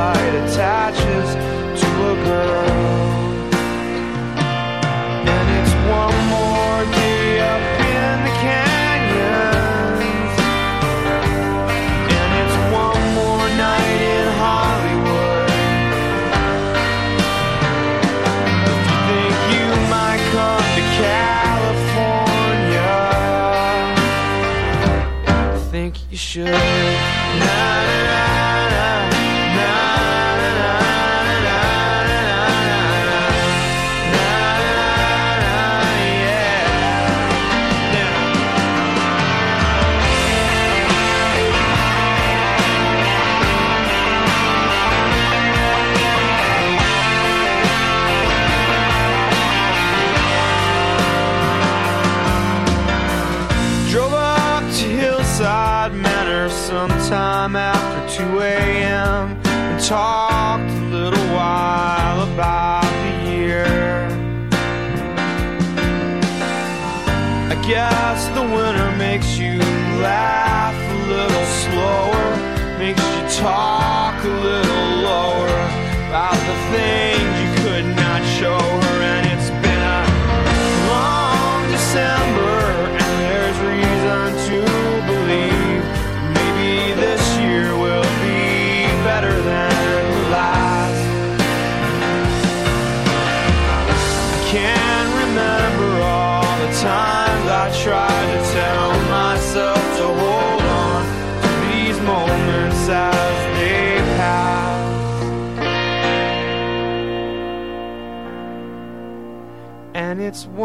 light attaches to a girl. And it's one more day up in the canyons. And it's one more night in Hollywood. If you think you might come to California, think you should now.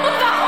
不知。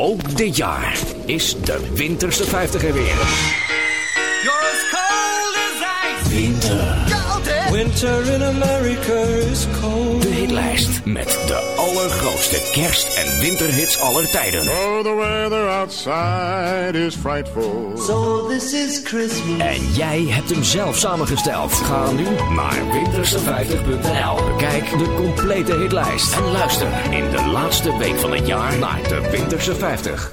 ook dit jaar is de winterste 50 er weer. You're as cold as ice. Winter. Winter in America is cold lijst Met de allergrootste kerst- en winterhits aller tijden. Oh, the weather outside is frightful. So this is Christmas. En jij hebt hem zelf samengesteld. Ga nu naar winterse50.nl. Bekijk de complete hitlijst. En luister in de laatste week van het jaar naar de Winterse 50.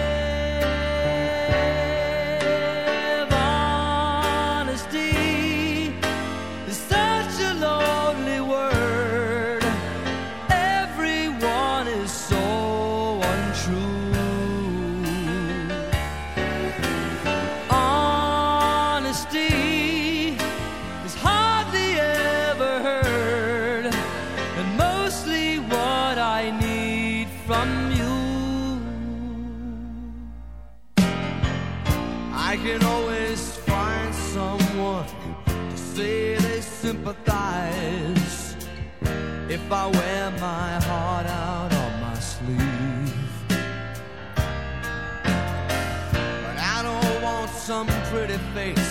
if I wear my heart out on my sleeve. But I don't want some pretty face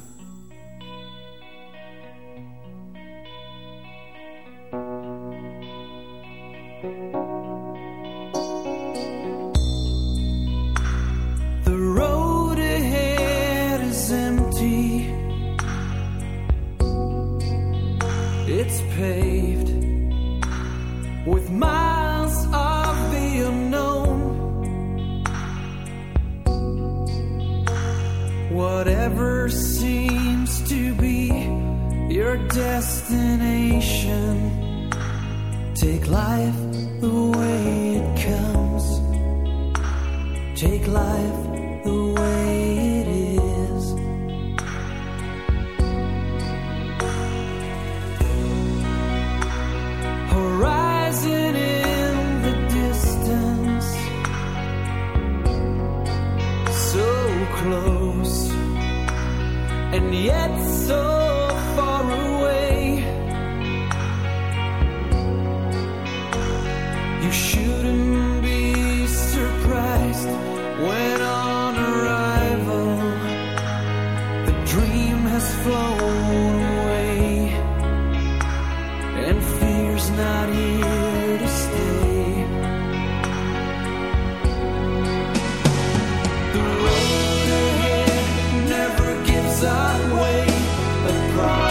over.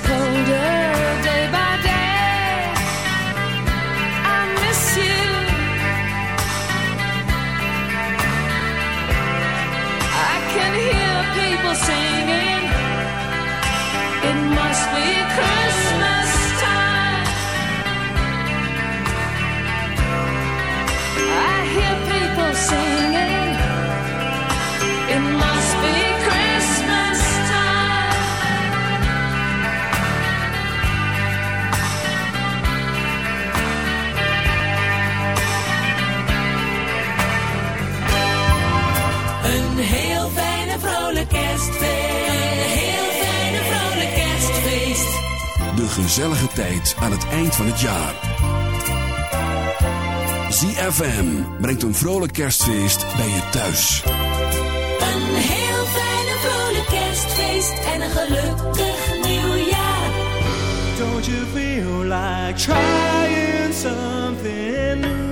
Colder day by day. I miss you. I can hear people singing. It must be Christmas gezellige tijd aan het eind van het jaar. ZFM brengt een vrolijk kerstfeest bij je thuis. Een heel fijne vrolijk kerstfeest en een gelukkig nieuwjaar. Don't you feel like trying something new?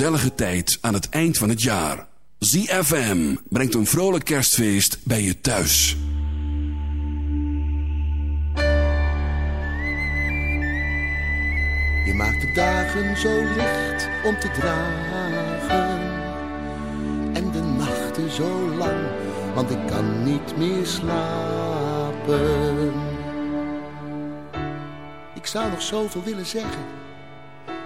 Gezellige tijd aan het eind van het jaar. ZFM brengt een vrolijk kerstfeest bij je thuis. Je maakt de dagen zo licht om te dragen. En de nachten zo lang, want ik kan niet meer slapen. Ik zou nog zoveel willen zeggen,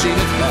zien het wel.